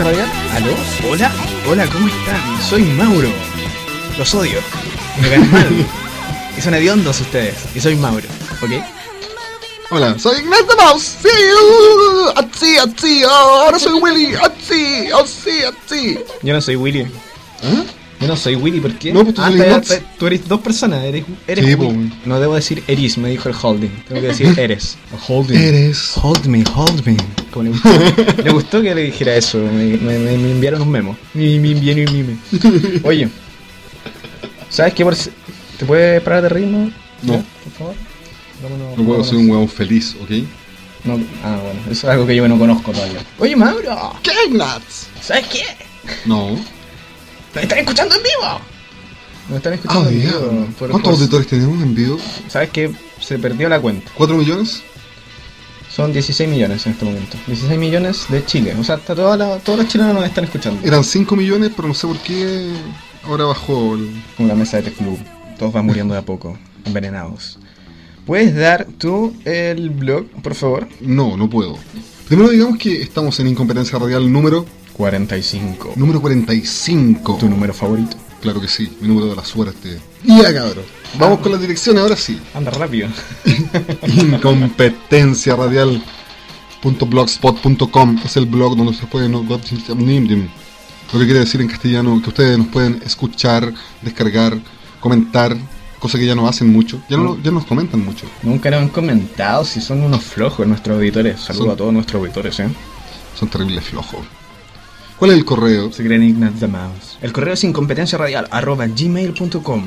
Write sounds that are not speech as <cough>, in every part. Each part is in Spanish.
¿Aló? Hola, hola, ¿cómo están? Soy Mauro. Los odio. Me caen mal. y son hediondos ustedes. Y soy Mauro, ¿ok? Hola, soy Ignacio Mouse. Sí, uh, así. Oh, ahora soy Willy. Así, así, así. Yo no soy Willy. ¿Ah? Yo no soy Willy, ¿por qué? No, pues tú Ah, tú eres dos personas, eres, eres Sí, Willy. pues. No debo decir eris, me dijo el holding. Tengo que decir eres. O holding. Eres. Hold me, hold me. Como le gustó, le gustó que le dijera eso. Me, me- me- me enviaron un memo. Mi, mi, mi, mi, mi, mi. Oye, ¿sabes qué? Por si- ¿Te puedes parar de ritmo? No. ¿Ya? Por favor. Vámonos, No puedo vámonos. ser un huevón feliz, ¿ok? No, ah, bueno, eso es algo que yo no conozco todavía. Oye, Mauro, ¿Qué, Ignaz? ¿sabes qué? No. ¡Nos están escuchando en vivo! Nos están Ah, escuchando en ya. vivo. por- ¿Cuántos por- auditores tenemos en vivo? ¿Sabes qué? Se perdió la cuenta. ¿4 millones? Son 16 millones en este momento. 16 millones de Chile. O sea, hasta toda la- todos los chilenos nos están escuchando. Eran 5 millones, pero no sé por qué ahora bajó el... Como la mesa de Club. Todos van muriendo de a poco, envenenados. ¿Puedes dar tú el blog, por favor? No, no puedo. Primero digamos que estamos en Incompetencia Radial número... 45. Número 45. ¿Tu número favorito? Claro que sí, mi número de la suerte. Ya, cabrón. Vamos con la dirección ahora sí. Anda rápido. <laughs> incompetenciaradial.blogspot.com es el blog donde se pueden lo que quiere decir en castellano que ustedes nos pueden escuchar, descargar, comentar, cosa que ya no hacen mucho, ya no, ya nos comentan mucho. Nunca nos han comentado si son unos flojos nuestros auditores. Saludos Son- a todos nuestros auditores, ¿eh? Son terribles flojos. ¿Cuál es el correo? Se creen Ignaz. El correo es incompetenciaradial arroba gmail.com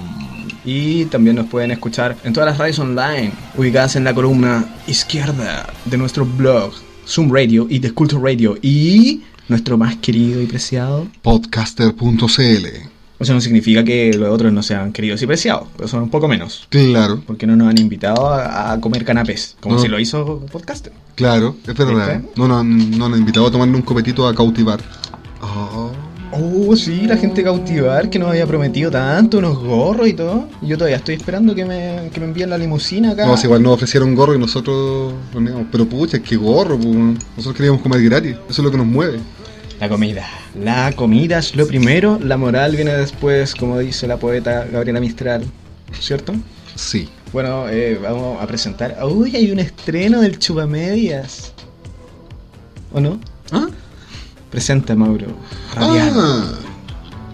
y también nos pueden escuchar en todas las radios online ubicadas en la columna izquierda de nuestro blog Zoom Radio y The Culture Radio y nuestro más querido y preciado. Podcaster.cl Eso no significa que los otros no sean queridos y preciados, pero son un poco menos. Claro, Porque no nos han invitado a, a comer canapés, como No. si lo hizo Podcaster. claro, es verdad. No no nos han invitado a tomarle un copetito a cautivar. Oh. Oh, sí, la gente cautivar que nos había prometido tanto, unos gorros y todo. Y yo todavía estoy esperando que me, que me envíen la limusina acá. No, si igual nos ofrecieron gorro y nosotros lo negamos. Pero pucha, qué gorro, pu. nosotros queríamos comer gratis, eso es lo que nos mueve. La comida. La comida es lo primero, la moral viene después, como dice la poeta Gabriela Mistral. ¿Cierto? Sí. Bueno, eh, vamos a presentar. Uy, hay un estreno del Chupamedias. ¿O no? ¿Ah? Presenta, Mauro. Radial. Ah,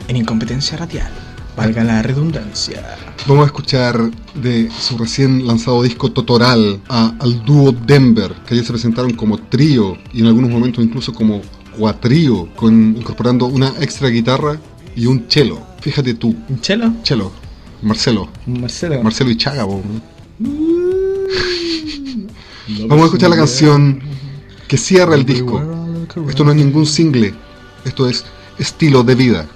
En incompetencia radial. Valga la redundancia. vamos a escuchar de su recién lanzado disco Totoral a- al dúo Denver, que ayer se presentaron como trío y en algunos momentos incluso como cuatrío, con, incorporando una extra guitarra y un cello. Fíjate tú, ¿Un chelo? cello, Marcelo, Marcelo. Marcelo y Chaga. po. Vamos a escuchar la canción que cierra el disco. Esto no es ningún single, esto es estilo de vida.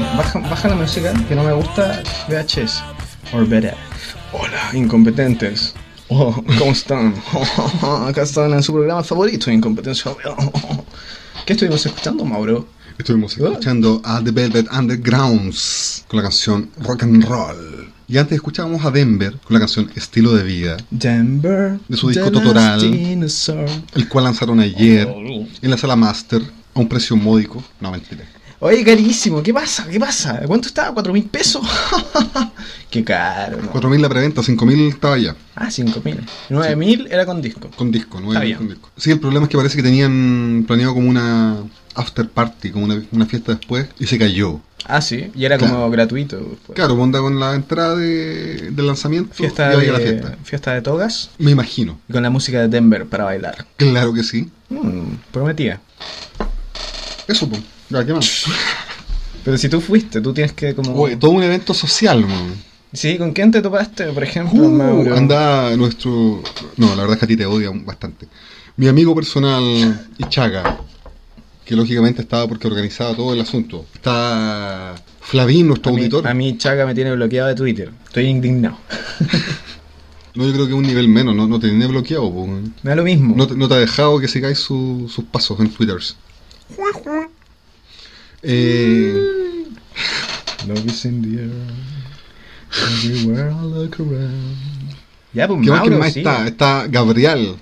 Baja, baja la música que no me gusta. VHS. Or better. Hola, incompetentes. Oh, ¿Cómo están? <laughs> Acá están en su programa favorito, Incompetencia. <laughs> ¿Qué estuvimos escuchando, Mauro? Estuvimos escuchando a The Velvet Undergrounds con la canción Rock and Roll. Y antes escuchábamos a Denver con la canción Estilo de Vida. Denver. De su disco Totoral. El cual lanzaron ayer oh. en la sala Master a un precio módico. No, mentira. Oye, carísimo, ¿qué pasa? ¿Qué pasa? ¿Cuánto estaba? ¿Cuatro mil pesos? <laughs> Qué caro, ¿no? 4.000 la preventa, 5.000 estaba ya. Ah, cinco mil. Nueve mil era con disco. Con disco, Está 9 bien. con disco. Sí, el problema es que parece que tenían planeado como una after party, como una, una fiesta después, y se cayó. Ah, sí, y era Claro. como gratuito. pues. Claro, onda con la entrada de, del lanzamiento Fiesta y a la de, fiesta. fiesta de togas Me imagino. y con la música de Denver para bailar. Claro que sí. Mm, prometía. Eso, pues. Ya, ¿qué más? <laughs> Pero si tú fuiste, tú tienes que como... Oye, todo un evento social, man. Sí, ¿con quién te topaste, por ejemplo, Uh, Mauro? anda nuestro. No, la verdad es que a ti te odia bastante. Mi amigo personal, <laughs> Ichaga, que lógicamente estaba porque organizaba todo el asunto. Está Flavín, nuestro a mí, auditor. a mí Chaga me tiene bloqueado de Twitter. Estoy indignado. <laughs> No, yo creo que un nivel menos, no, no te tiene bloqueado. po. Me da lo mismo. no, te, no te ha dejado que sigáis su- sus pasos en Twitter. Eh, Love is in the air. Everywhere I look around. Ya, pues ¿Qué más, Mauro, quién más sí. está? Está Gabriel.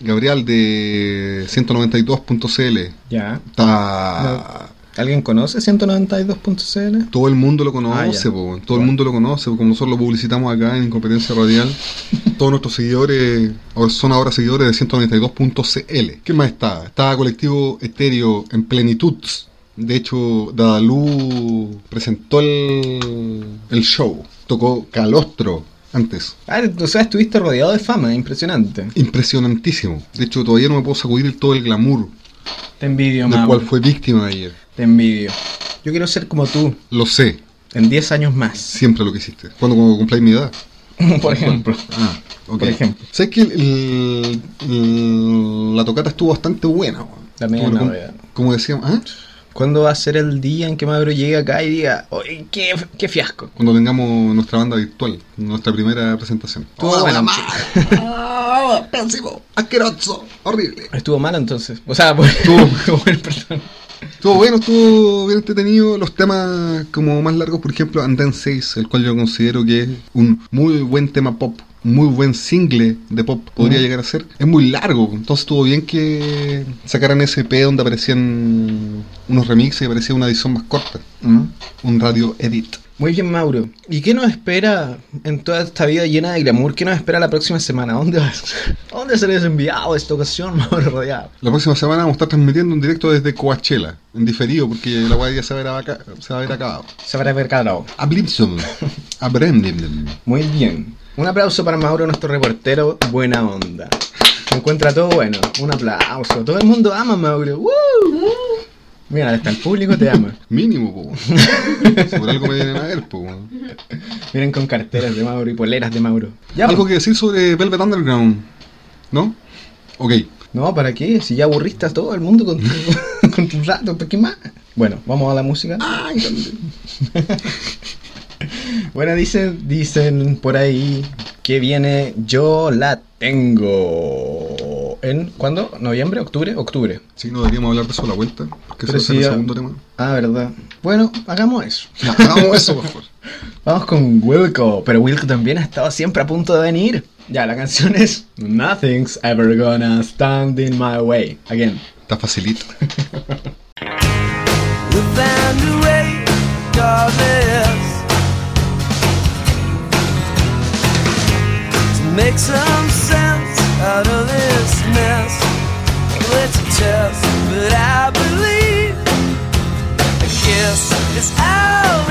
Gabriel de 192.cl. Ya. Está. ¿Alguien conoce 192.cl? Todo el mundo lo Ah, conoce, po, todo el mundo lo conoce, como nosotros lo publicitamos acá en Incompetencia Radial. <laughs> Todos nuestros seguidores son ahora seguidores de 192.cl. ¿Qué más está? Está Colectivo Estéreo en plenitud. De hecho, Dadalú presentó el, el show. Tocó Calostro antes. Ah, o sea, estuviste rodeado de fama, impresionante. Impresionantísimo. De hecho, todavía no me puedo sacudir todo el glamour Te envidio, del cual fue víctima ayer. Te envidio. Yo quiero ser como tú, Lo sé, en 10 años más. siempre lo que hiciste. Cuando como cumpláis mi edad. <laughs> Por ejemplo. Ah, ok. Por ejemplo. ¿Sabes que el- el- la tocata estuvo bastante buena? Estuvo como, novedad. como decíamos, ¿ah? ¿Cuándo va a ser el día en que Mauro llegue acá y diga, oye, qué, qué fiasco? cuando tengamos nuestra banda virtual, nuestra primera presentación. Estuvo ¡Oh, madre! <laughs> ¡Ah, pésimo, asqueroso, horrible. Estuvo mal entonces. O sea, <laughs> pues, Estuvo- <laughs> bueno, perdón. Estuvo bueno, estuvo bien entretenido. Los temas como más largos, por ejemplo, Andan 6, el cual yo considero que es un muy buen tema pop, muy buen single de pop, podría Mm. llegar a ser. Es muy largo, entonces estuvo bien que sacaran ese EP donde aparecían unos remixes y aparecía una edición más corta, un radio edit. Muy bien, Mauro. ¿Y qué nos espera en toda esta vida llena de glamour? ¿Qué nos espera la próxima semana? ¿A dónde vas? ¿A dónde serás enviado esta ocasión, <laughs> Mauro Rodeado? La próxima semana vamos a estar transmitiendo un directo desde Coachella, en diferido, porque la guay ya se va a ver, aca- se va a ver acabado. Se ver A Blimson, <laughs> a Bremden. Muy bien. Un aplauso para Mauro, nuestro reportero. Buena onda. Se encuentra todo bueno. Un aplauso. Todo el mundo ama a Mauro. ¡Woo! Mira, hasta el público te ama. <laughs> Mínimo, po. Por algo me vienen a ver, po. Miren con carteras de Mauro y poleras de Mauro. Ya, Algo que decir sobre Velvet Underground, ¿no? Ok. No, ¿para qué? Si ya aburriste a todo el mundo con tu, <laughs> con tu rato, ¿para qué más? Bueno, vamos a la música. <laughs> bueno, dicen, dicen por ahí que viene Yo la tengo. ¿En cuándo? ¿Noviembre? ¿Octubre? Octubre. Sí, no deberíamos hablar de eso a la vuelta, porque Pero ese sí, es el segundo tema. Ah, verdad. Bueno, hagamos eso. Hagamos eso, por favor. <laughs> Vamos con Wilco, pero Wilco también ha estado siempre a punto de venir. Ya, la canción es Nothing's ever gonna stand in my way. Again. Está facilito. Make some sense out of this mess. It's a test, but I believe, I guess it's all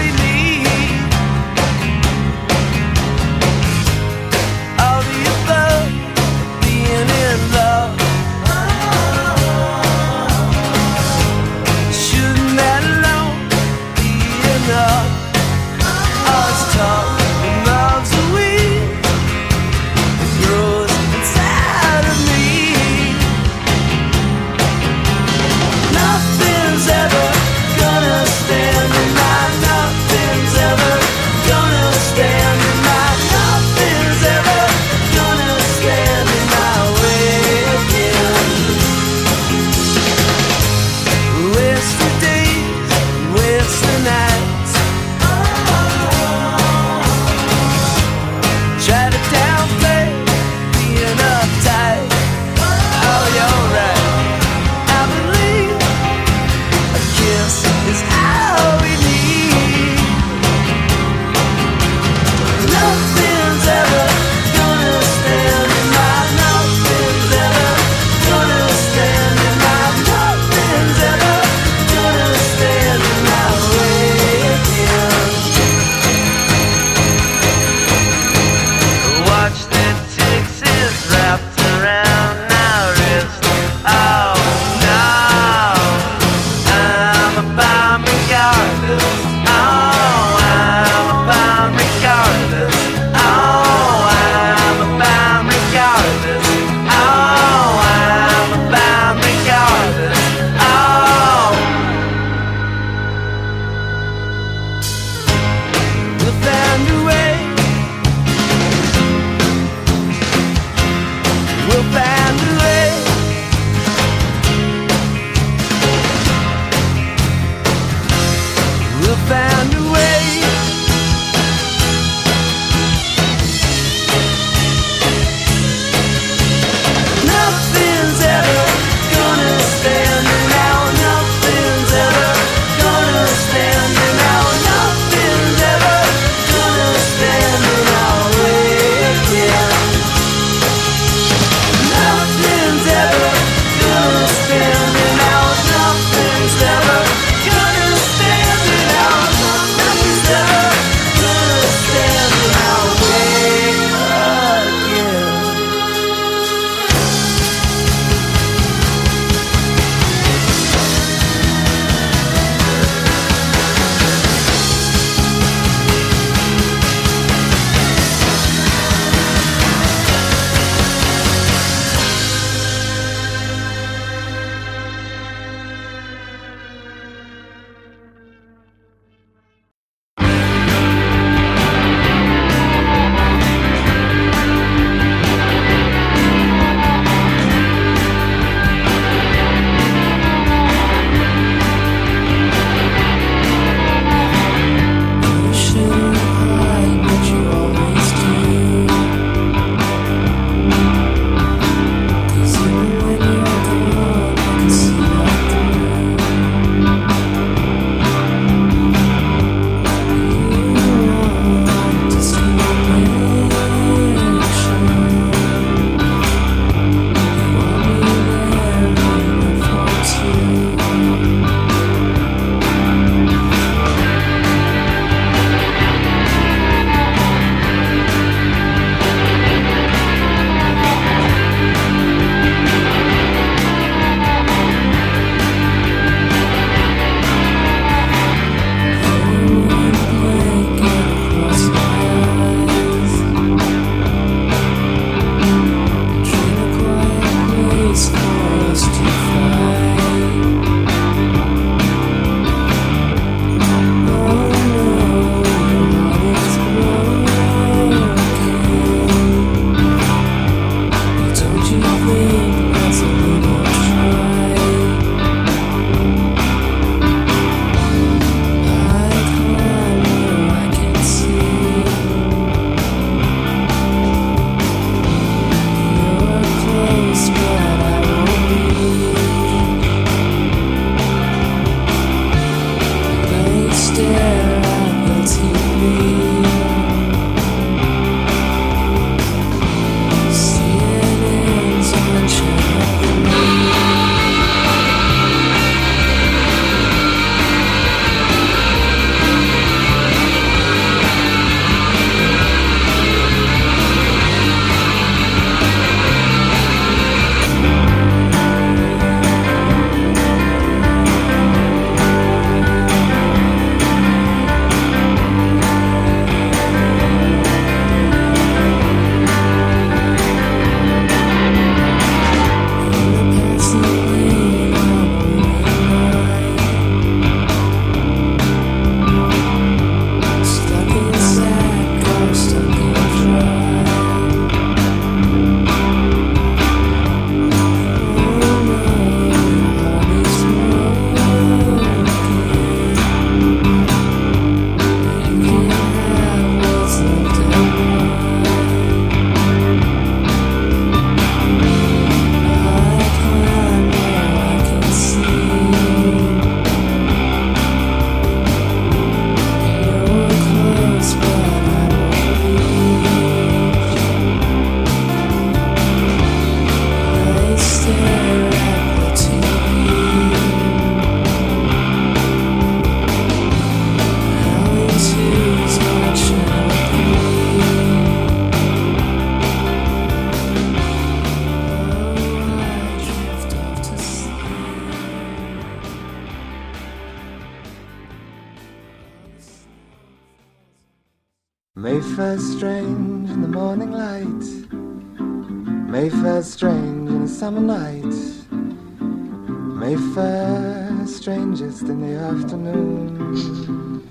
strangest in the afternoon.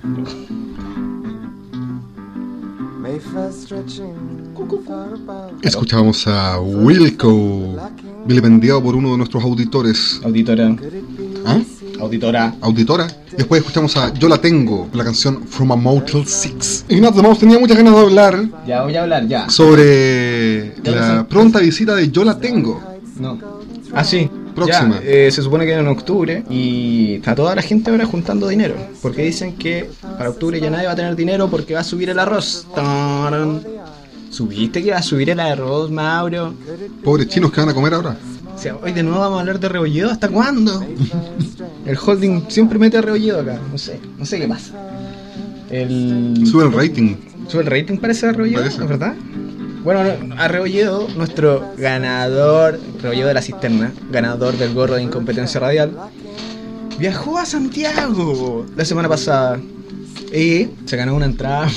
Mayfair stretching far above. Escuchábamos a Wilco, vilipendiado por uno de nuestros auditores. Auditora. Be ¿Ah? Auditora. Auditora. Después escuchamos a Yo la tengo, la canción From a Motel 6. Ignacio Maus tenía muchas ganas de hablar Ya voy a hablar, ya. sobre la pronta visita de Yo la tengo. No. Ah, sí. Próxima. Ya, eh, se supone que en octubre y está toda la gente ahora juntando dinero. Porque dicen que para octubre ya nadie va a tener dinero porque va a subir el arroz. Tarán. ¿Subiste que va a subir el arroz, Mauro? Pobres chinos que van a comer ahora. O sea, hoy de nuevo vamos a hablar de rebolledo. ¿Hasta cuándo? <laughs> El holding siempre mete rebolledo acá. No sé, no sé qué pasa. El... Sube el rating. Sube el rating parece Parece. ¿verdad? Bueno, a Rebolledo, nuestro ganador, Rebolledo de la cisterna, ganador del gorro de incompetencia radial, viajó a Santiago la semana pasada y se ganó una entrada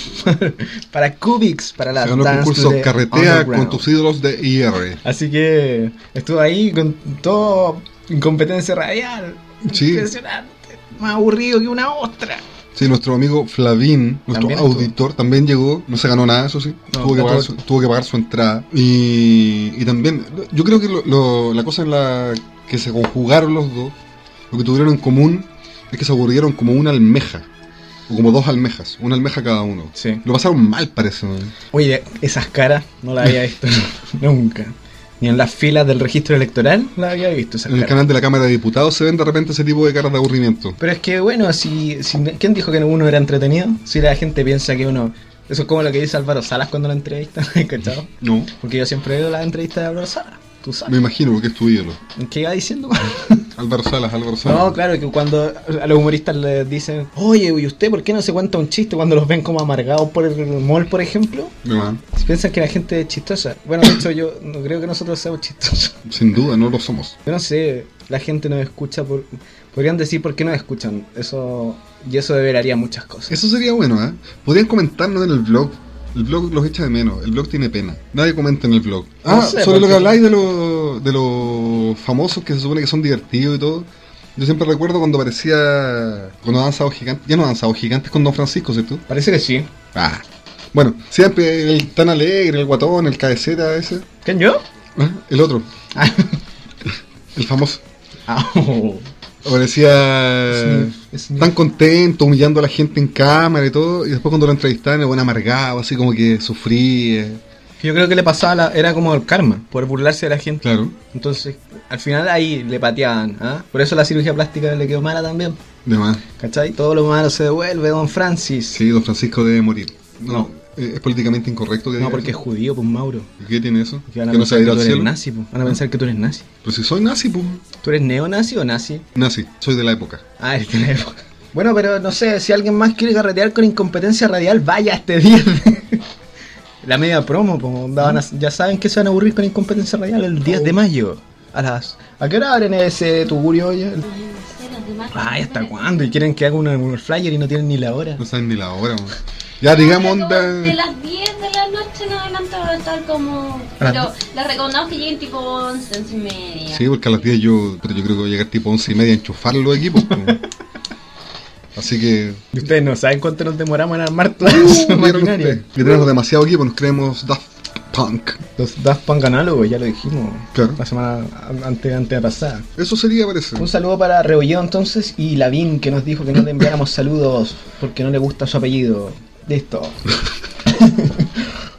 <laughs> para Cubics, para la Se ganó Dance concurso to the Carretea con tus ídolos de IR. Así que estuvo ahí con todo incompetencia radial. Sí. Impresionante. Más aburrido que una ostra. Sí, nuestro amigo Flavín, nuestro También estuvo. auditor, también llegó. No se ganó nada, eso sí. No, tuvo, que pagar su, tuvo que pagar su entrada. Y, y también, yo creo que lo- lo- la cosa en la que se conjugaron los dos, lo que tuvieron en común es que se aburrieron como una almeja. O como dos almejas, una almeja cada uno. Sí. Lo pasaron mal, parece. Oye, esas caras no las había visto <laughs> nunca. Ni en las filas del registro electoral las había visto esas En el canal de la Cámara de Diputados se ven de repente ese tipo de caras de aburrimiento. Pero es que bueno, si, si ¿quién dijo que uno era entretenido? Si la gente piensa que uno... Eso es como lo que dice Álvaro Salas cuando lo entrevistan, <laughs> ¿cachado? No, Porque yo siempre veo la entrevista de Álvaro Salas, tú me sabes. imagino porque es tu ídolo. ¿Qué iba diciendo? <laughs> Álvaro Salas, Álvaro Salas. No, claro, que cuando a los humoristas les dicen, oye, ¿y usted por qué no se cuenta un chiste cuando los ven como amargados por el mall, por ejemplo? Ah, Si piensan que la gente es chistosa. Bueno, de hecho, yo no creo que nosotros seamos chistosos. <laughs> Sin duda, no lo somos. Yo no sé, la gente nos escucha por... Podrían decir por qué nos escuchan. Eso... Y eso develaría muchas cosas. Eso sería bueno, ¿eh? Podrían comentarnos en el blog. El blog los echa de menos. El blog tiene pena. Nadie comenta en el blog. No Ah, sé, sobre lo porque- que habláis de los de los famosos que se supone que son divertidos y todo. Yo siempre recuerdo cuando aparecía. Cuando danzaba gigantes. Ya no danzaba gigantes con Don Francisco, ¿cierto? Parece que sí. Ah. Bueno, siempre el tan alegre, el guatón, el cabecera ese. ¿Quién yo? Ah, El otro, Ah, el famoso. <laughs> ah, oh. Aparecía Sniff, sniff. tan contento, humillando a la gente en cámara y todo. Y después cuando lo entrevistaban, era buen amargado, así como que sufría. Yo creo que le pasaba, la- era como el karma, por burlarse de la gente. Claro. Entonces, al final ahí le pateaban. ¿ah? Por eso la cirugía plástica le quedó mala también. De más. ¿Cachai? Todo lo malo se devuelve, don Francis. Sí, don Francisco debe morir. No, No. Eh, es políticamente incorrecto que No, porque es judío, pues Mauro. ¿Y ¿Qué tiene eso? Que van a ¿Que no se pensar va a ir que al cielo? nazi, pues. Van a pensar que tú eres nazi. Pero si soy nazi, pues. ¿Tú eres neonazi o nazi? Nazi, soy de la época. Ah, el teléfono. Bueno, pero no sé, si alguien más quiere carretear con incompetencia radial, vaya este día. <laughs> La media promo, pues, van a- ya saben que se van a aburrir con incompetencia radial el 10 de mayo. A las. ¿A qué hora abren ese tugurio hoy? El- Ay, ¿hasta cuándo? Y quieren que haga una- un flyer y no tienen ni la hora. No saben ni la hora, man. Ya, digamos, onda. De las 10 de la noche en adelante va a estar como. Pero les recomendamos que lleguen tipo 11, 11 y media. Sí, porque a las 10 yo, pero yo creo que voy a llegar tipo 11 y media a enchufar los equipos. Así que. Y ustedes no saben cuánto nos demoramos en armar toda esa. Que tenemos demasiado equipo, nos creemos Daft Punk. Los Daft Punk análogos, ya lo dijimos. Claro. La semana antes, antes pasada. Eso sería, parece. Un saludo para Rebolledo entonces y Lavín que nos dijo que no le enviáramos saludos porque no le gusta su apellido. Listo. <laughs>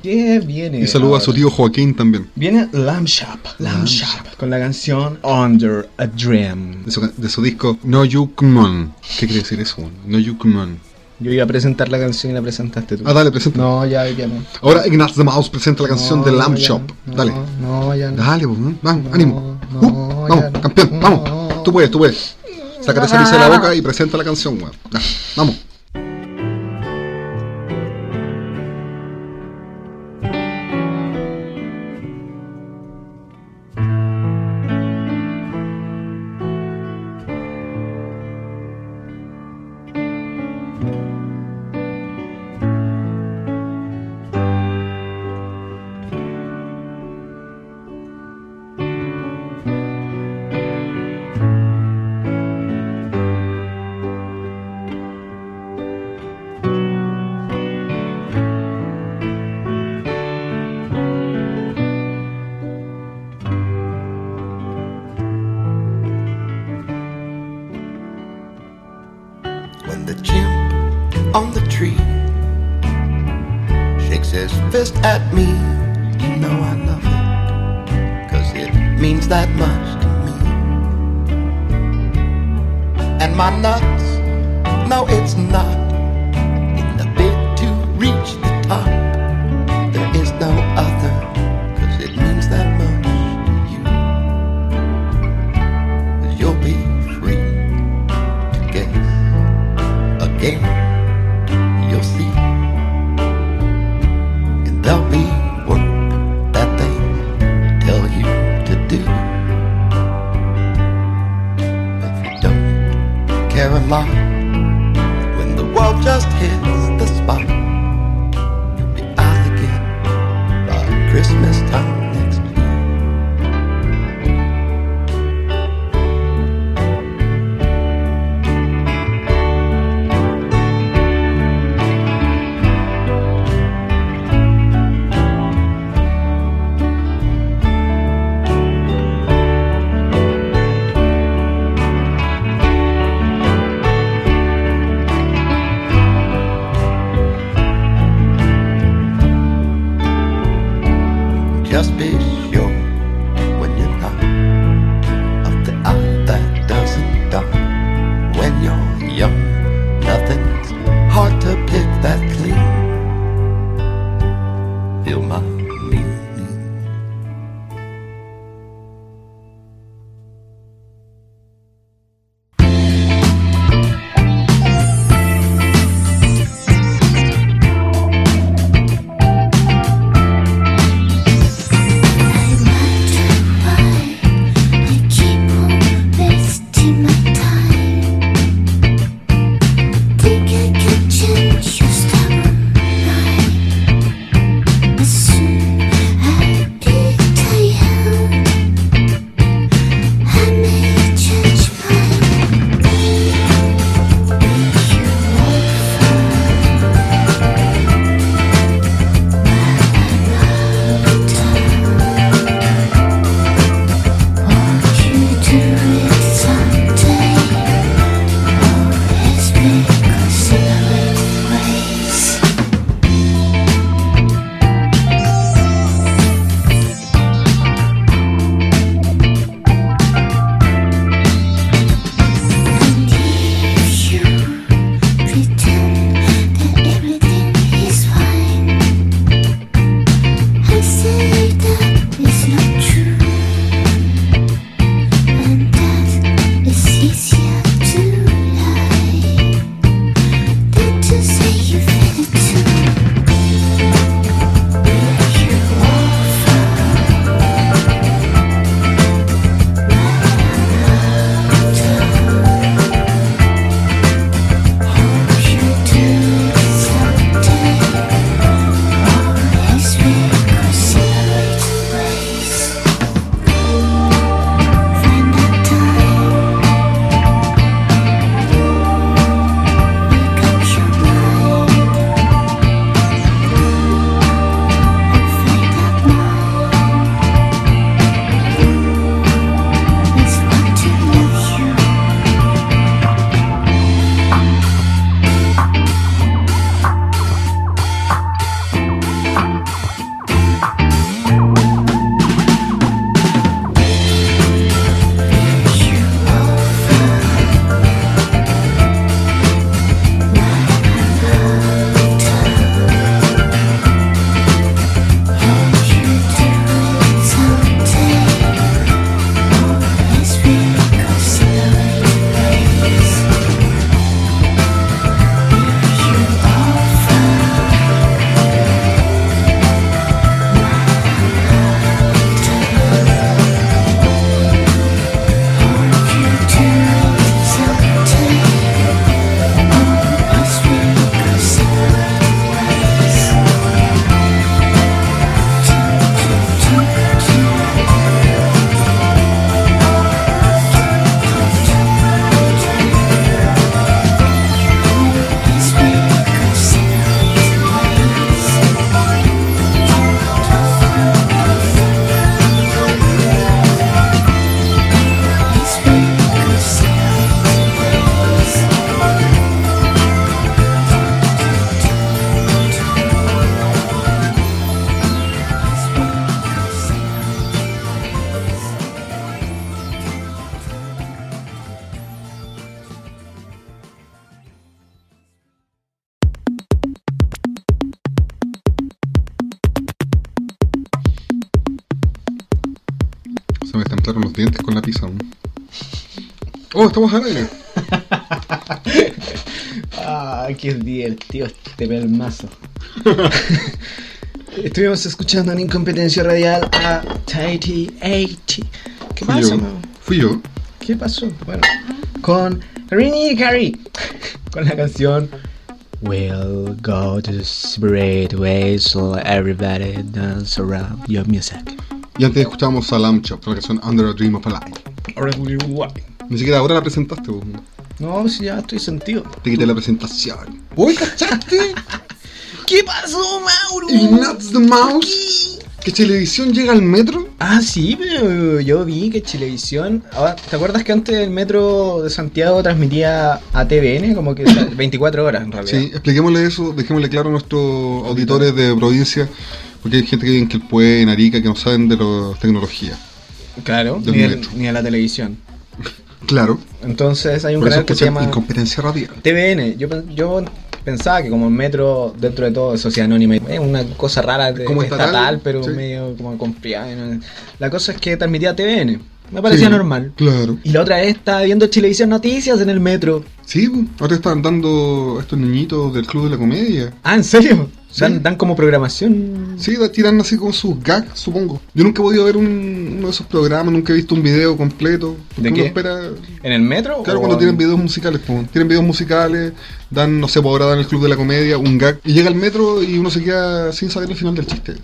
¿Qué viene? Y saludo a su tío Joaquín también. Viene Lamb Shop, Lamb Shop, con la canción Under a Dream. De su, de su disco No You Come On. ¿Qué quiere decir eso? No You Come On. Yo iba a presentar la canción y la presentaste tú. Ah, dale, presenta. No, ya, ya no. Ahora Ignaz the Mouse presenta la canción No, de Lamb ya Shop. no. Dale. No, ya no. Dale, pues, ¿no? vamos, No, ánimo. no, Uh, vamos, campeón, vamos. No. Tú puedes, tú puedes. Sácate esa risa de la boca y presenta la canción, weón. Ya, Vamos. Oh, estamos al aire. <laughs> Ah, qué divertido este pelmazo. <laughs> Estuvimos escuchando en Incompetencia Radial a Tighty 80. ¿Qué Fui pasa, yo. Fui yo. ¿Qué pasó? Bueno, con Rini Carey. Con la canción We'll go to separate ways so everybody dance around your music. Y antes escuchábamos a Lamb Chop, con la canción Under a Dream of a Life. Ni siquiera ahora la presentaste, vos. No, si ya estoy sentido. Te quité la presentación. ¡Uy, cachaste! <laughs> ¿Qué pasó, Mauro? y Nuts the Mouse. Que Televisión llega al metro. Ah, sí, pero yo vi que Chilevisión. ah, ¿Te acuerdas que antes el metro de Santiago transmitía a TVN? Como que o sea, 24 horas en realidad. Sí, expliquémosle eso, dejémosle claro a nuestros auditores de provincia, porque hay gente que vive en Quilpué, en Arica, que no saben de la tecnología. Claro, ni, el- ni a la televisión. <laughs> Claro, Entonces hay un por canal que se llama Incompetencia Radial. TVN. Yo, yo pensaba que como el metro, dentro de todo, sociedad anónima, es una cosa rara de, Como estatal, estatal, pero sí. medio como confiada. ¿no? La cosa es que transmitía TVN. Me parecía Sí, normal. Claro. Y la otra vez estaba viendo Chilevisión Noticias en el metro. Sí, ahora están dando estos niñitos del Club de la Comedia. Ah, ¿en serio? Dan, dan como programación. Sí, tiran así como sus gags, supongo. Yo nunca he podido ver un- uno de esos programas, nunca he visto un video completo. ¿De qué? espera ¿En el metro? Claro, cuando tienen videos musicales, pues, tienen videos musicales, dan, no sé, por ahora dan el club de la comedia, un gag, y llega el metro y uno se queda sin saber el final del chiste.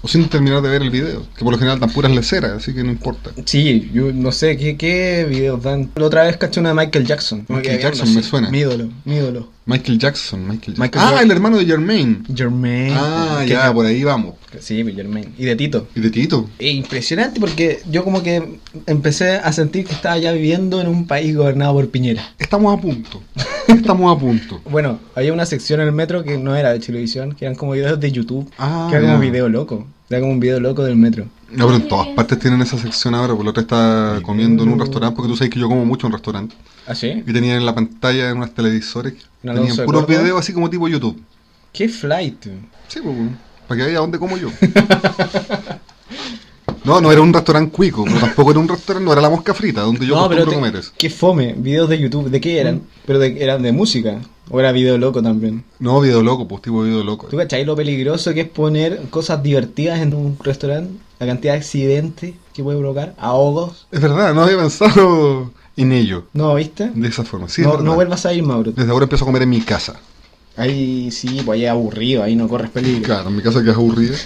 O sin terminar de ver el video, que por lo general dan puras leceras, así que no importa. Sí, yo no sé ¿qué, qué videos dan. La otra vez caché una de Michael Jackson. Michael Jackson, me suena. Mi ídolo, mi ídolo. Michael Jackson, Michael Jackson. Michael ah, Jackson. el hermano de Jermaine. Jermaine. Ah, ya, por ahí vamos. Sí, Jermaine. Y de Tito. Y de Tito. Es impresionante porque yo como que empecé a sentir que estaba ya viviendo en un país gobernado por Piñera. Estamos a punto. <laughs> Estamos a punto. Bueno, había una sección en el metro que no era de televisión, que eran como videos de YouTube. Ah, que era como video loco. Era como un video loco del metro. No, pero en todas partes tienen esa sección ahora, por la otra está comiendo en un restaurante, porque tú sabes que yo como mucho en restaurantes. ¿Ah, sí? Y tenían en la pantalla en unos televisores, ¿En Alonso tenían puros videos así como tipo YouTube. ¿Qué flight? Sí, pues, para que vea dónde como yo. <laughs> No, no era un restaurante cuico, pero tampoco era un restaurante, no era la mosca frita, donde yo no, pero te- comer eso. qué fome, videos de YouTube, ¿de qué eran? Pero de- eran de música, o era video loco también. No, video loco, pues tipo video loco. ¿Tú cachai lo peligroso que es poner cosas divertidas en un restaurante? La cantidad de accidentes que puede provocar, ahogos. Es verdad, no había pensado en ello, ¿No viste? de esa forma. Sí, no, vuelvas a ir, Mauro. Desde ahora empiezo a comer en mi casa. Ahí sí, pues ahí es aburrido, ahí no corres peligro. Claro, en mi casa que es aburrida.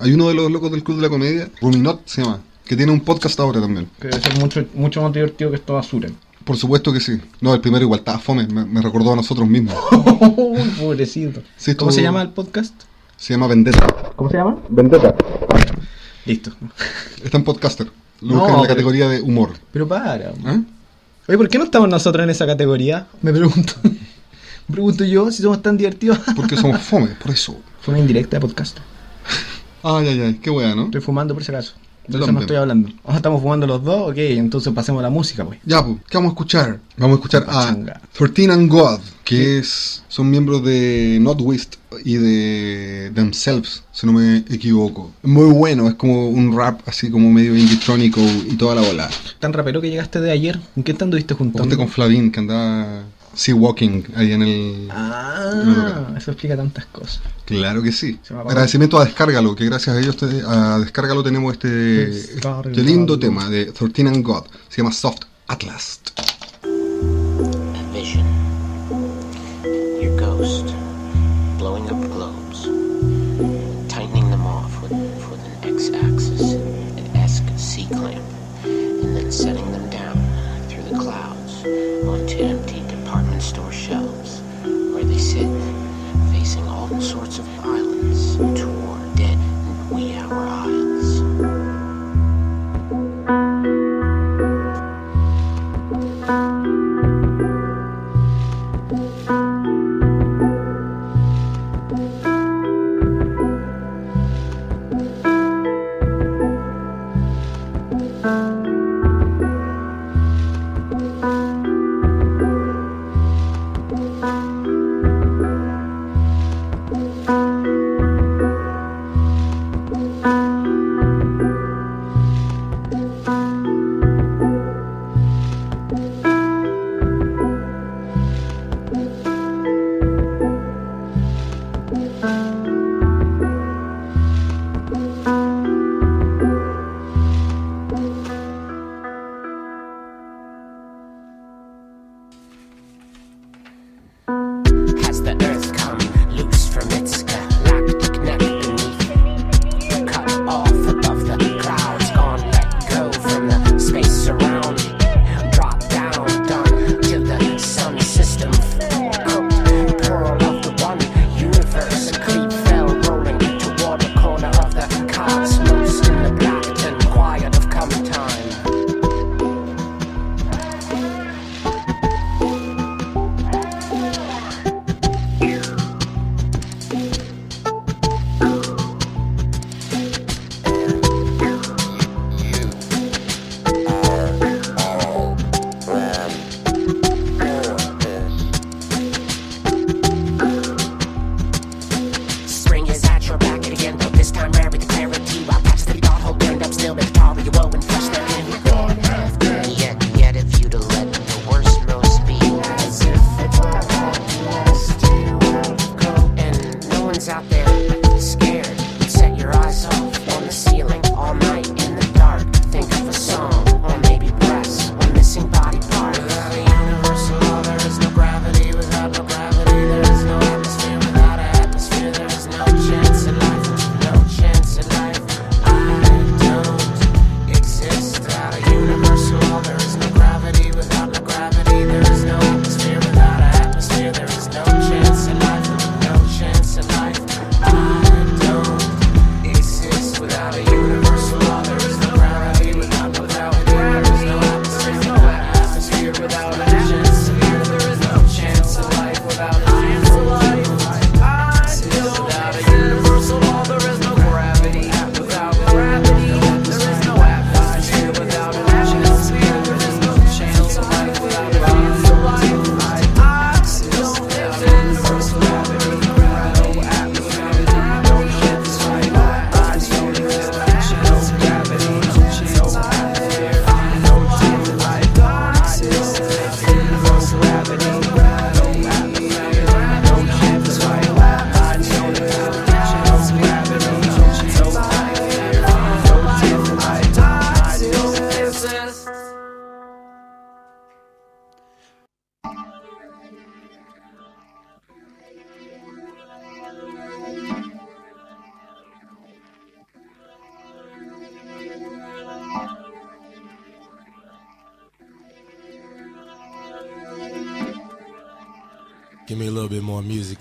Hay uno de los locos del Club de la Comedia, Ruminot se llama, que tiene un podcast ahora también. Que debe ser mucho, mucho más divertido que esto basura. Por supuesto que sí. No, el primero igual estaba fome, me, me recordó a nosotros mismos. <laughs> Pobrecito. Sí, ¿Cómo tú- se llama el podcast? Se llama Vendetta. ¿Cómo se llama? Vendetta. Listo. Está en podcaster. Lo No, buscan en la pero- categoría de humor. Pero para. ¿Eh? Oye, ¿por qué no estamos nosotros en esa categoría? Me pregunto. Me <laughs> pregunto yo si somos tan divertidos. <laughs> Porque somos fome, por eso. Fue una indirecta de podcast. Ay, ay, ay, qué wea, ¿no? Estoy fumando por si acaso. De Yo no estoy hablando. Ah, estamos fumando los dos, ok, entonces pasemos a la música, pues. Ya, pues, ¿qué vamos a escuchar? Vamos a escuchar Pachanga. a 13 and God, que es son miembros de Northwest y de Themselves, si no me equivoco. Muy bueno, es como un rap así como medio indie-trónico y toda la bola. Tan rapero que llegaste de ayer. ¿En qué te anduviste juntando? Junté con Flavin, que andaba sea walking ahí en el... Ah, eso explica tantas cosas. Claro que sí. Agradecimiento a Descárgalo, que gracias a ellos te- a Descárgalo tenemos este, Descárgalo. este lindo tema de 13 and God. Se llama Soft Atlas. a vision. Your ghost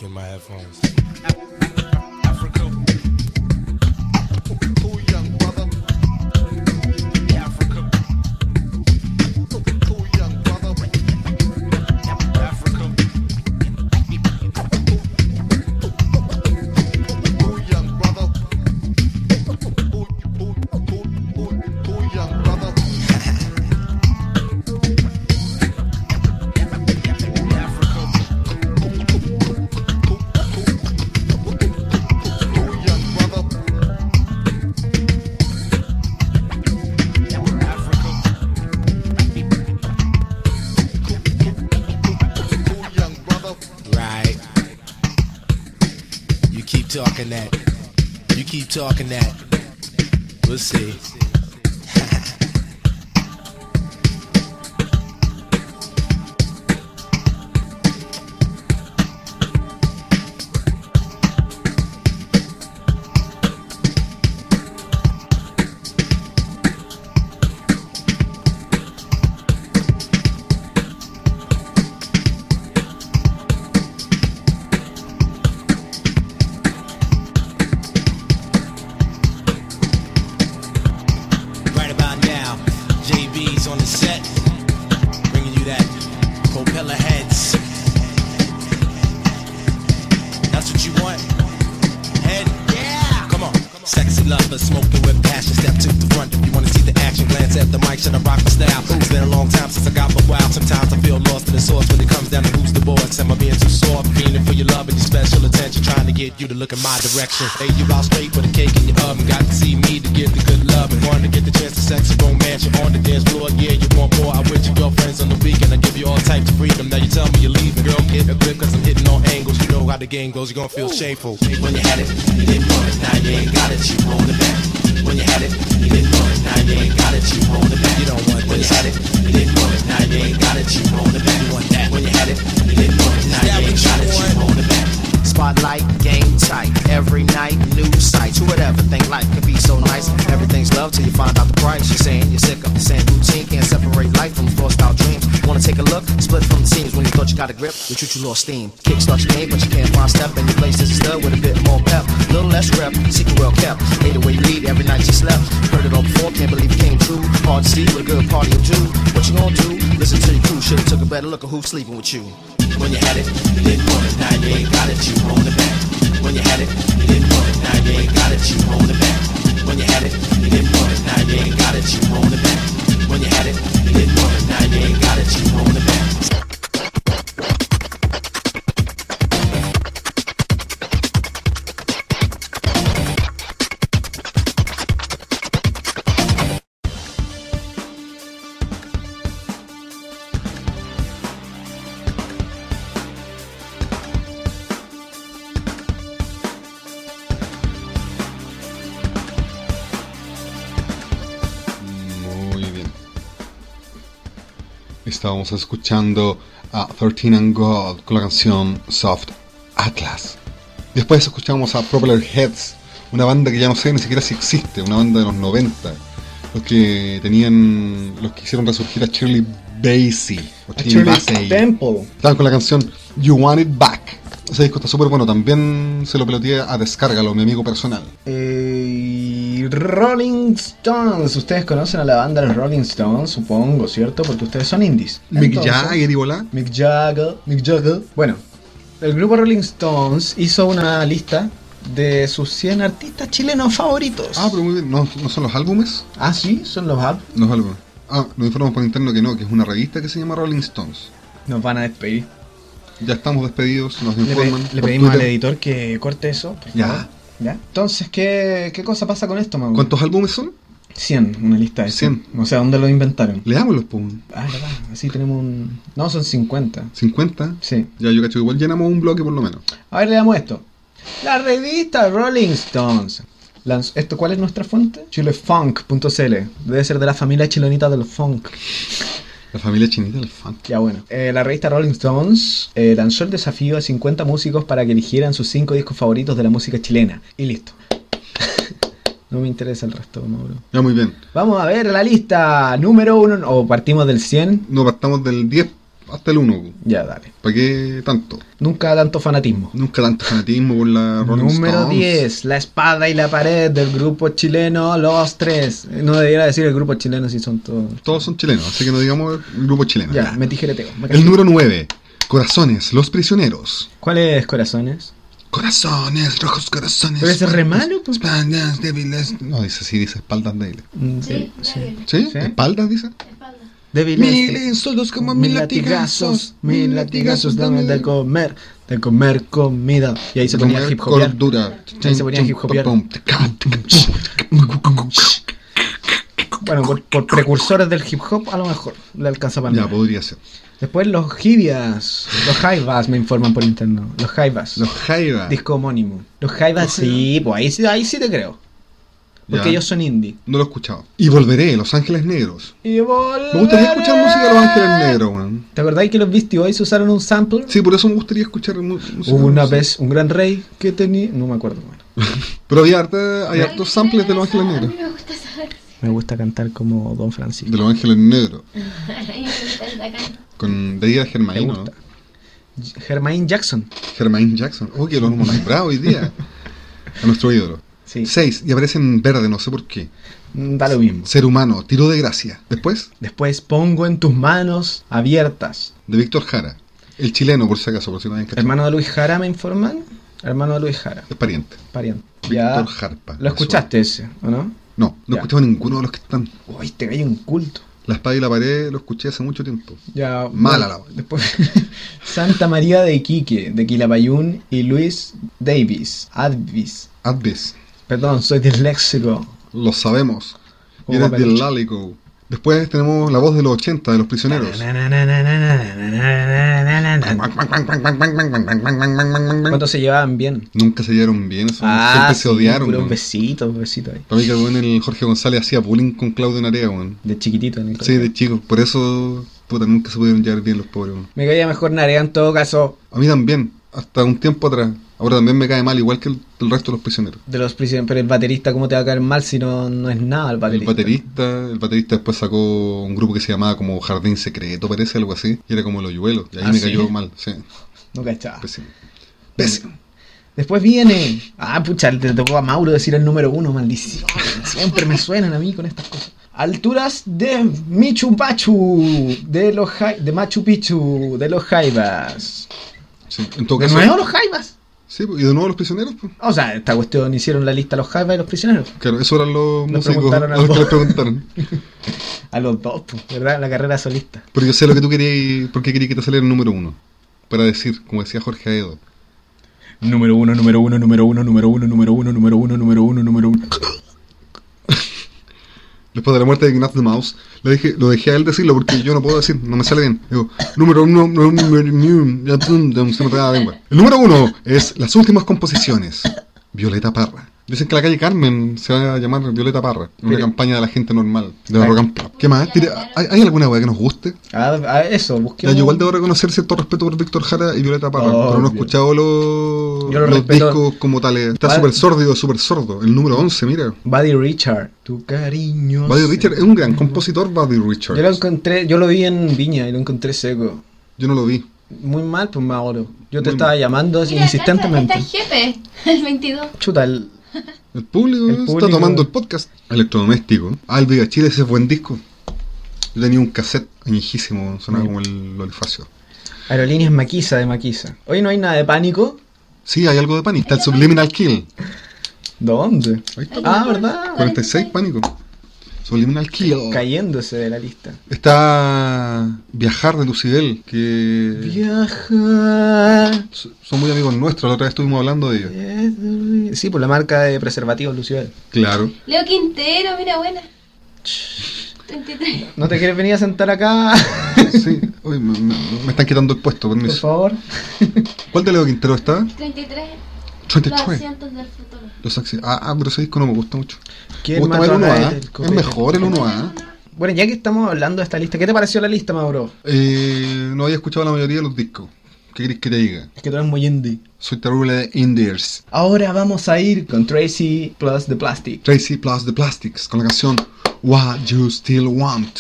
in my headphones. Talking that. You keep talking that. We'll see. Hey, you out straight with a cake in your oven. Got to see me to get the good love. And wanting to get the chance to sex and romance. You on the dance floor, yeah, you want more. I with your girlfriends on the weekend. I give you all types of freedom. Now you tell me you're leaving. Girl, get a grip cause I'm hitting all angles. You know how the game goes, you're gonna feel shameful. When you had it, you You lost steam. kick Kickstart your game, but you can't find step. And your place is stud with a bit more pep. A Little less rep, secret well kept. Hate the way you lead every night you slept. Heard it all before, can't believe it came true. Hard to see what a good party will do. What you gonna do? Listen to your crew. Should've took a better look at who's sleeping with you. When you had it, you didn't want it. Now you ain't got it, you want it back. When you had it, you didn't want it. Now you ain't got it, you want it back. When you had it, you didn't want it. Now you ain't got it, you want it back. When you had it, you didn't want it. Now you ain't got it, you want it back. Estábamos escuchando a 13 and God con la canción Soft Atlas. Después escuchamos a Propeller Heads, una banda que ya no sé ni siquiera si existe, una banda de los 90. Los que tenían. los que hicieron resurgir a Shirley Bassey. O Shirley Bassey. Temple. Estaban con la canción You Want It Back. Ese disco está súper bueno. También se lo peloteé a Descárgalo, mi amigo personal. Eh, Rolling Stones. Ustedes conocen a la banda de Rolling Stones, supongo, ¿cierto? Porque ustedes son indies. Mick Jagger y volá. Mick Jagger. Mick Jagger. Bueno, el grupo Rolling Stones hizo una lista de sus 100 artistas chilenos favoritos. Ah, pero muy bien. ¿No, no son los álbumes? Ah, sí, son los álbumes. Los álbumes. Ah, nos informamos por interno que no, que es una revista que se llama Rolling Stones. Nos van a despedir. Ya estamos despedidos, nos Le, pe- informan. le pedimos al editor que corte eso, por Ya. favor. ¿Ya? Entonces, ¿qué, ¿qué cosa pasa con esto, Mauro? ¿Cuántos álbumes son? 100, una lista de 100. O sea, ¿dónde lo inventaron? Leámoslos, pues. Ah, verdad, así tenemos un... No, son 50. ¿50? Sí. Ya, yo cacho, igual llenamos un bloque por lo menos. A ver, leamos esto. La revista Rolling Stones. ¿Esto cuál es nuestra fuente? Chilefunk.cl. Debe ser de la familia chilonita del funk. La familia chinita del funk. Ya bueno. Eh, la revista Rolling Stones eh, lanzó el desafío a 50 músicos para que eligieran sus 5 discos favoritos de la música chilena. Y listo. <laughs> no me interesa el resto, Mauro. Ya, muy bien. Vamos a ver la lista número 1. O partimos del 100. No, partamos del 10. Hasta el 1. Ya, dale. ¿Para qué tanto? Nunca tanto fanatismo. Nunca tanto fanatismo por la Rolling Número Stones. 10, La espada y la pared del grupo chileno Los Tres. No debiera decir el grupo chileno si son todos. Todos son chilenos, así que no digamos el grupo chileno. Ya, ya. me tijereteo. me El número 9. Corazones, los prisioneros. ¿Cuáles corazones? Corazones, rojos corazones. Pero es re malo, pues. Espaldas débiles. No, dice así, dice espaldas débiles. Mm, Sí, Sí. ¿Sí? ¿Sí? ¿Espaldas dice? Miles, solos como mil latigazos. mil latigazos, dame de comer, de comer comida. Y ahí se ponía hip cordura. Ahí se ponía hip hopear. Bueno, por, por precursores del hip hop, a lo mejor le alcanza para Ya, nada. podría ser. Después los Jibias, los Jaivas me informan por interno. Los Jaivas. Los Jaiba. Disco homónimo. Los Jaivas sí, pues ahí, sí- ahí sí te creo. Porque Ya. ellos son indie. No lo he escuchado. Y volveré, Los Ángeles Negros. Y Me gustaría escuchar música de Los Ángeles Negros, weón. ¿Te acordáis que los Beastie Boys usaron un sample? Sí, por eso me gustaría escuchar música. Hubo una vez un gran rey que tenía. No me acuerdo. Bueno. <laughs> Pero había harta- hay hartos samples de Los Ángeles Negros. me gusta saber. Me gusta cantar como Don Francisco. De Los Ángeles Negros. <laughs> A mí me gusta el bacán. Con de ahí era ¿Te Germain, ¿no? gusta? Germain Jackson. Germain Jackson. Oh, que lo hemos nombrado hoy día. <laughs> A nuestro ídolo. Sí. 6. Y aparece en verde, no sé por qué. Mm, Da lo mismo. Ser humano, tiro de gracia. Después, Después pongo en tus manos abiertas. de Víctor Jara. El chileno, por si acaso, por si no hay Hermano de Luis Jara, me informan. Hermano de Luis Jara. Es pariente. Pariente. Víctor. Jarpa. ¿Lo escuchaste ese, o no? No, no Ya. escuchado ninguno de los que están. Uy, te cae un culto. La espada y la pared lo escuché hace mucho tiempo. Ya. Mala bueno, la- Después. <laughs> Santa María de Iquique, de Quilapayún y Luis Davis. Advis. Advis. Perdón, soy disléxico. Lo sabemos. Y eres Lalico. Después tenemos la voz de los 80 de los prisioneros. ¿Cuántos se llevaban bien? Nunca se llevaron bien, Ah, siempre se odiaron. Puros weón. besitos, besitos ahí. Para mí que bueno, el Jorge González hacía bullying con Claudio Narea, weón. De chiquitito en el Sí, de chico. Por eso, puta, nunca se pudieron llevar bien los pobres, weón. Me caía mejor Narea en todo caso. A mí también, hasta un tiempo atrás. Ahora también me cae mal, igual que el, el resto de los prisioneros. De los prisioneros, pero el baterista, ¿cómo te va a caer mal si no, no es nada el El baterista? baterista, el baterista después sacó un grupo que se llamaba como Jardín Secreto, parece, algo así. Y era como los yuelos. Y ahí ¿Ah, me sí? cayó mal, sí. No cachaba. Pésimo. Pésimo. Después viene. Ah, pucha, te tocó a Mauro decir el número uno, maldición. Siempre me suenan a mí con estas cosas. Alturas de Michu Pachu, de los de Machu Picchu, de los Jaivas. Sí. En todo ¿De caso. nuevo los Jaivas? Sí, pues, y de nuevo los prisioneros, pues. O sea, esta cuestión hicieron la lista los Jaivas y los prisioneros. Claro, eso eran los Nos músicos preguntaron a a los que les preguntaron. <laughs> A los dos, pues, ¿verdad? La carrera solista. Pero yo sé lo que tú querías, por qué querías que te saliera el número uno. Para decir, como decía Jorge Aedo. Número uno, número uno, número uno, número uno, número uno, número uno, número uno, número uno. Después de la muerte de Ignaz Maus, le dije, lo dejé a él decirlo porque yo no puedo decir, no me sale bien. Digo, número uno, número se me la lengua. El número uno es las últimas composiciones. Violeta Parra. Dicen que la calle Carmen se va a llamar Violeta Parra. Una Mire. campaña de la gente normal, de la rock and pop. ¿Qué más? Tire- ¿Hay, hay alguna weá que nos guste? Ah, ah, eso, Ya, busquemos. yo igual debo reconocer cierto respeto por Víctor Jara y Violeta Parra, pero no he escuchado los, Yo lo los respeto. discos como tales. Está súper sordo, súper sordo. El número 11, mira. Buddy Richard, tu cariño. Buddy Richard es un gran compositor, Buddy Richard. Yo lo encontré, yo lo vi en Viña y lo encontré seco. Yo no lo vi. Muy mal, pues Mauro. Yo te Muy estaba mal. llamando así Mira, insistentemente. Está, está el jefe, <laughs> el 22. Chuta, el- El público, El está tomando el podcast. Electrodoméstico. Ah, el Viva Chile, ese es buen disco. Yo tenía un cassette añejísimo, sonaba como el Bonifacio. Aerolíneas Maquisa de Maquisa. Hoy no hay nada de pánico. Sí, hay algo de pánico. Está el Subliminal Kill. ¿Dónde? Ahí está. Ah, ¿verdad? 46 pánico. Subliminal Kill. Cayéndose de la lista. Está Viajar de Lucibel, que Viajar. son muy amigos nuestros. La otra vez estuvimos hablando de ellos. Sí, por la marca de preservativos Lucibel. Claro. Leo Quintero, mira, buena. 33. ¿No te quieres venir a sentar acá? Sí. Uy, me, me- me están quitando el puesto, Por permiso. favor. ¿Cuál de Leo Quintero está? 33. Los 33. asientos del futuro. Los ah, ah, pero ese disco no me gusta mucho. ¿Quién más el a 1A. Gael? Es mejor el 1A. Bueno, ya que estamos hablando de esta lista, ¿qué te pareció la lista, Mauro? Eh, no había escuchado la mayoría de los discos. ¿Qué querés que te diga? Es que tú eres muy indie. Soy terrible de Indies. Ahora vamos a ir con Tracy plus The Plastic. Tracy plus The Plastics con la canción What You Still Want.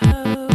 Two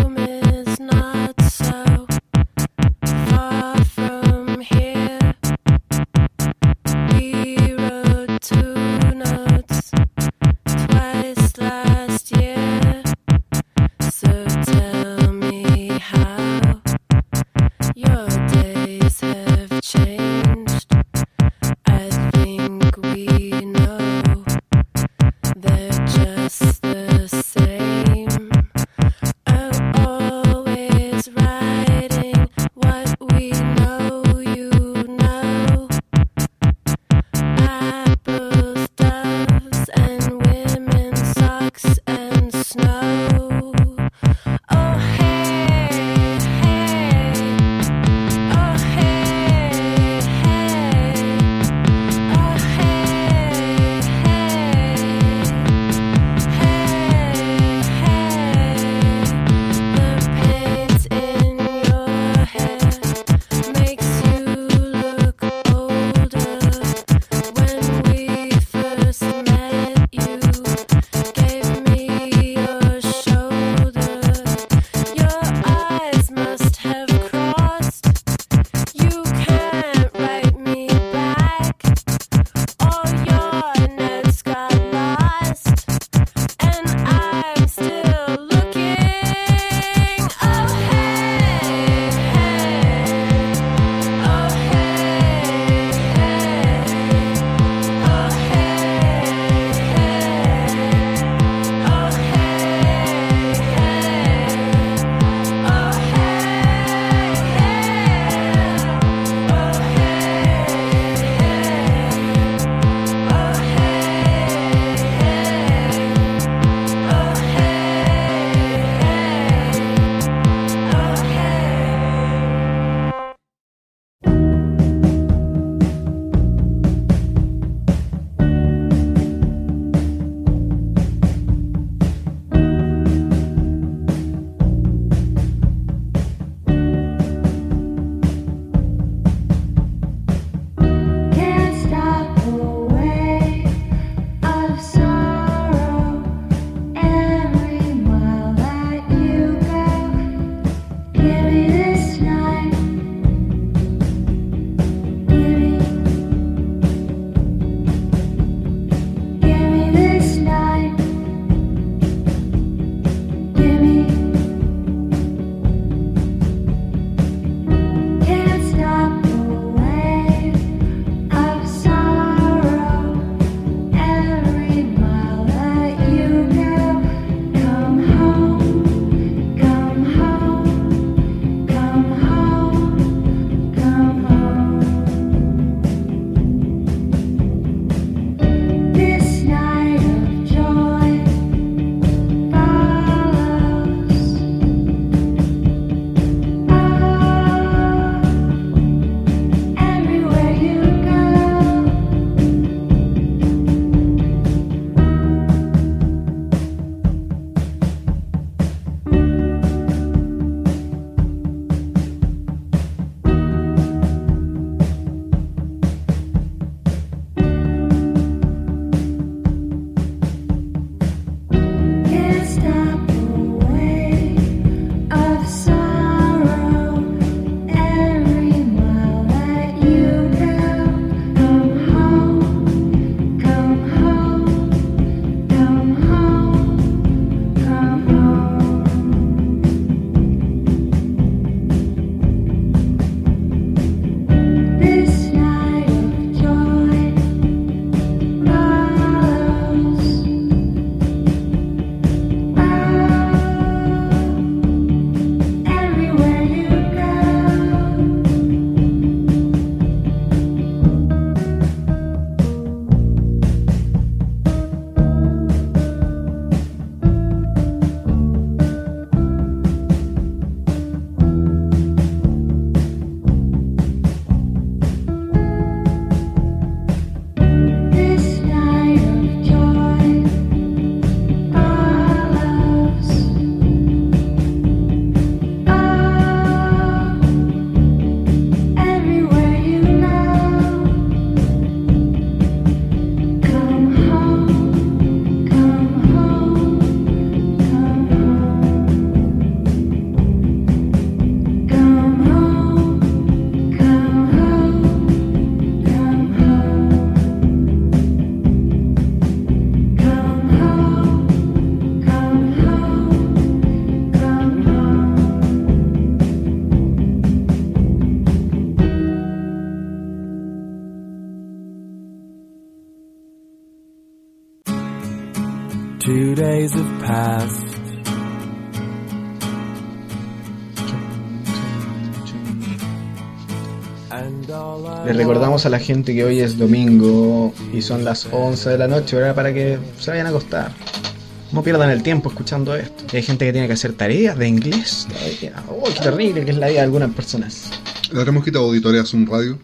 days have passed. Les recordamos a la gente que hoy es domingo y son las 11 de la noche, ¿verdad? Para que se vayan a acostar. No pierdan el tiempo escuchando esto. Hay gente que tiene que hacer tareas de inglés todavía. Oh, qué terrible que es la vida de algunas personas. Le habremos quitado auditorías un radio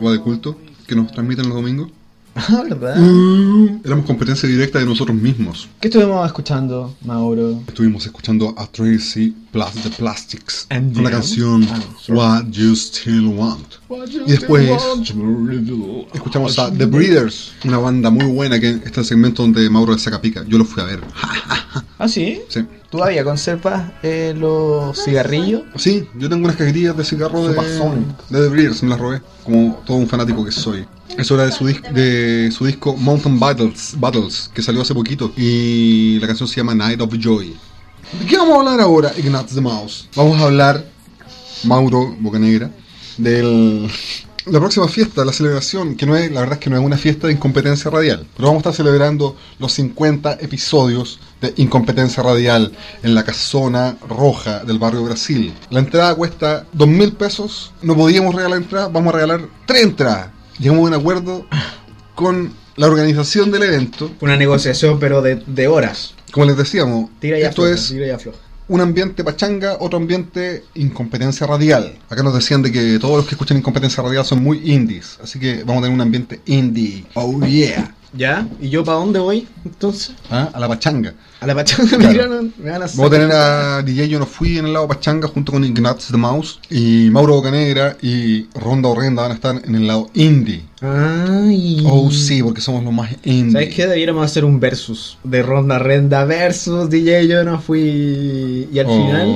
o de culto que nos transmiten los domingos. Ah, ¿verdad? Mm, Éramos competencia directa de nosotros mismos. ¿Qué estuvimos escuchando, Mauro? Estuvimos escuchando a Tracy Plus The Plastics And con la canción sorry. What You Still Want. Y después escuchamos a The Breeders, una banda muy buena que está en el segmento donde Mauro le saca pica. Yo lo fui a ver. ¿Ah, sí? Sí. ¿Todavía conservas eh, los cigarrillos? Sí, yo tengo unas cajetillas de cigarro de, de The Breeders, me las robé, como todo un fanático que soy. Eso era de su, de su disco Mountain Battles, Battles, que salió hace poquito, y la canción se llama Night of Joy. ¿De qué vamos a hablar ahora, Ignaz the Mouse? Vamos a hablar, Mauro Bocanegra, del la próxima fiesta, la celebración, que no es, la verdad es que no es una fiesta de incompetencia radial, pero vamos a estar celebrando los 50 episodios de Incompetencia Radial en la casona roja del barrio Brasil. La entrada cuesta 2 mil pesos, no podíamos regalar entrada, vamos a regalar 3 entradas. Llegamos a un acuerdo con la organización del evento. Una negociación, pero de, de horas. Como les decíamos, Tira y esto afloja, es tira y afloja. un ambiente pachanga, otro ambiente incompetencia radial. Acá nos decían de que todos los que escuchan incompetencia radial son muy indies, así que vamos a tener un ambiente indie. Oh yeah. ¿Ya? ¿Y yo para dónde voy entonces? ¿Ah? A la pachanga. A la pachanga <laughs> Claro. no- me van a Vamos a tener a DJ Yo No Fui en el lado pachanga junto con Ignaz the Mouse y Mauro Bocanegra y Ronda Horrenda van a estar en el lado indie. Ay. Oh sí, porque somos los más indie. ¿Sabes qué? Debiéramos hacer un versus de Ronda Renda versus DJ Yo no fui. Y al Oh. final.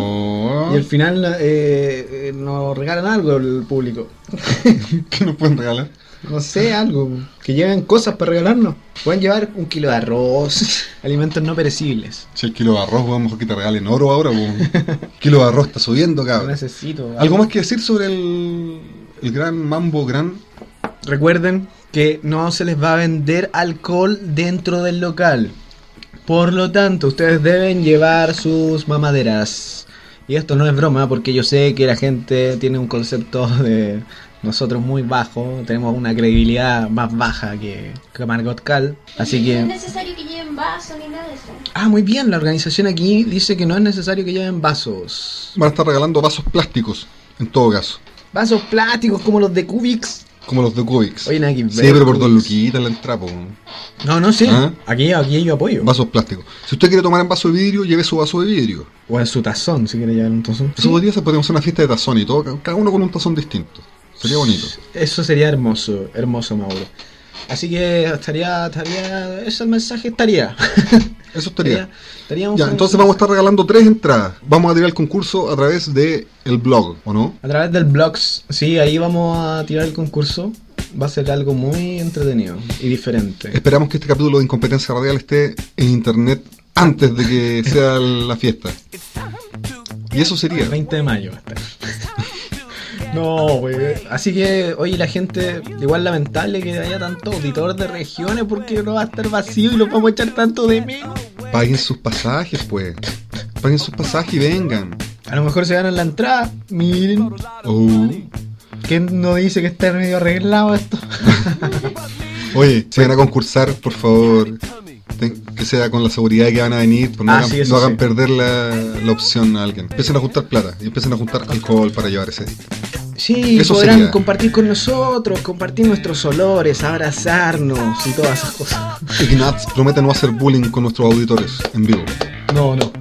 Y al final eh, eh, nos regalan algo el público. <laughs> ¿Qué nos pueden regalar? No sé, algo. Que lleven cosas para regalarnos. Pueden llevar un kilo de arroz, <laughs> alimentos no perecibles. Si el kilo de arroz, vamos a que te regalen oro ahora. po. kilo de arroz está subiendo, No cabrón. necesito. ¿Algo más que decir sobre el, el gran mambo gran? Recuerden que no se les va a vender alcohol dentro del local. Por lo tanto, ustedes deben llevar sus mamaderas. Y esto no es broma, porque yo sé que la gente tiene un concepto de nosotros muy bajo. Tenemos una credibilidad más baja que, que Margot Cal. Así No es que... necesario que lleven vaso ni nada de eso. Ah, muy bien, la organización aquí dice que no es necesario que lleven vasos. Van a estar regalando vasos plásticos, en todo caso. Vasos plásticos como los de Cubix. Como los de Cubix. Oye, nada que Sí, pero por dos luquitas la entrada, po. No, no sé. ¿Ah? Aquí, aquí yo apoyo. Vasos plásticos. Si usted quiere tomar en vaso de vidrio, lleve su vaso de vidrio. O en su tazón, si quiere llevar un tazón. Eso podría ser, podríamos hacer una fiesta de tazón y todo, cada uno con un tazón distinto. Sería bonito. Eso sería hermoso, hermoso, Mauro. Así que estaría, estaría, ese mensaje estaría. <laughs> Eso estaría. estaríamos Ya, en- entonces vamos a estar regalando tres entradas. Vamos a tirar el concurso a través de el blog, ¿o no? A través del blogs, sí, ahí vamos a tirar el concurso. Va a ser algo muy entretenido y diferente. Esperamos que este capítulo de Incompetencia Radial esté en internet antes de que sea la fiesta. Y eso sería. El 20 de mayo va a estar. <laughs> No, güey. Así que, oye, la gente, igual lamentable que haya tanto auditor de regiones porque no va a estar vacío y lo vamos a echar tanto de menos. Paguen sus pasajes, pues. Paguen sus pasajes y vengan. A lo mejor se ganan la entrada. Miren. Oh. ¿Quién no dice que está medio arreglado esto? <laughs> Oye, si van a concursar, por favor, ten- que sea con la seguridad de que van a venir, pues no Ah, hagan, sí, no hagan sí. perder la, la opción a alguien. Empiecen a juntar plata y empiecen a juntar alcohol para llevar ese día. Sí, Eso podrán sería. compartir con nosotros, compartir nuestros olores, abrazarnos y todas esas cosas. Ignaz promete no hacer bullying con nuestros auditores en vivo. No, no.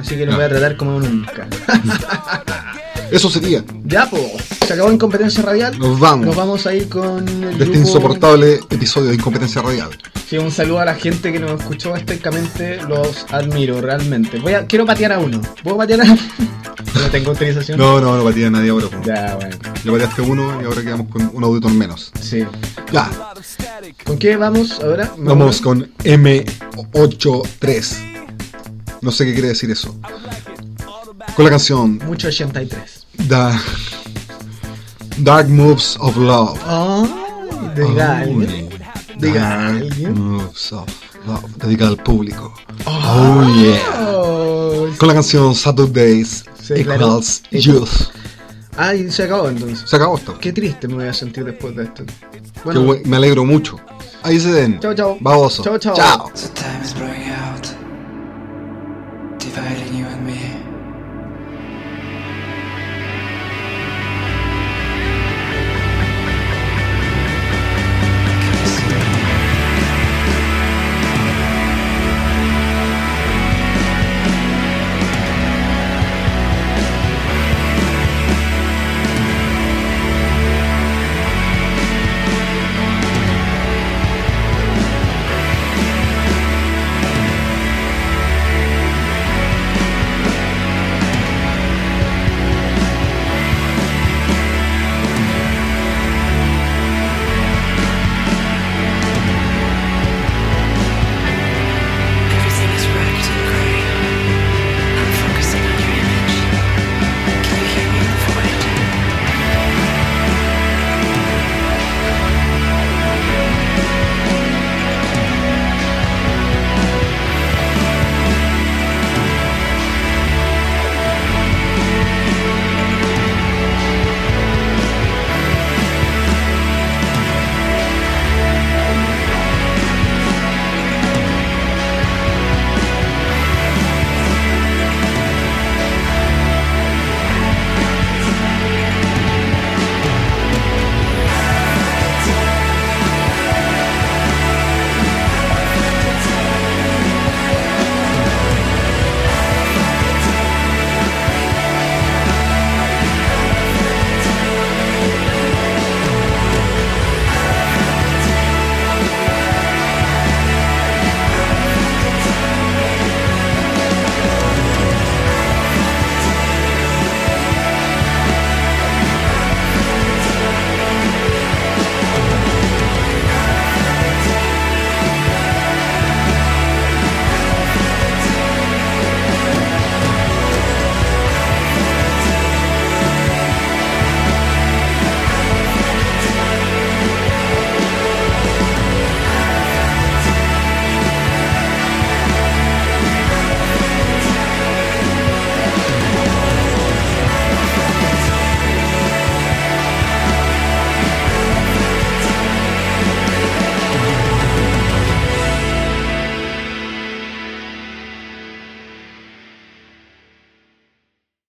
Así que lo voy a tratar como nunca. <laughs> Eso sería Ya, pues, se acabó Incompetencia Radial. Nos vamos. Nos vamos a ir con el de este grupo- insoportable episodio de Incompetencia Radial. Sí, un saludo a la gente que nos escuchó estoicamente. Los admiro, realmente. Voy a, quiero patear a uno. ¿Puedo patear a? <laughs> No tengo autorización. No, no, no patía a nadie ahora. po. Ya, bueno. Ya pateaste uno y ahora quedamos con un auditor menos. Sí. Ya, ¿Con qué vamos ahora? vamos con M83. No sé qué quiere decir eso. Con la canción Mucho 83. The Dark Moves of Love. Uy, Diga Dark alguien. Moves of Love. Dedicada al público. Oh yeah. Con la canción Saturdays Sí. Equals. Youth. Ah, y se acabó entonces. Se acabó esto. Qué triste me voy a sentir después de esto. Qué Bueno, buen- me alegro mucho. Ahí se den. chao, chao. Baboso. Chao, chao. Chao. failing you and me.